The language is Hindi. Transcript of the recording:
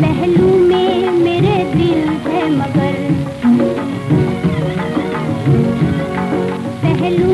पहलू में मेरे दिल है मगर। पहलू